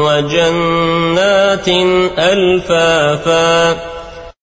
وجنات ألفافا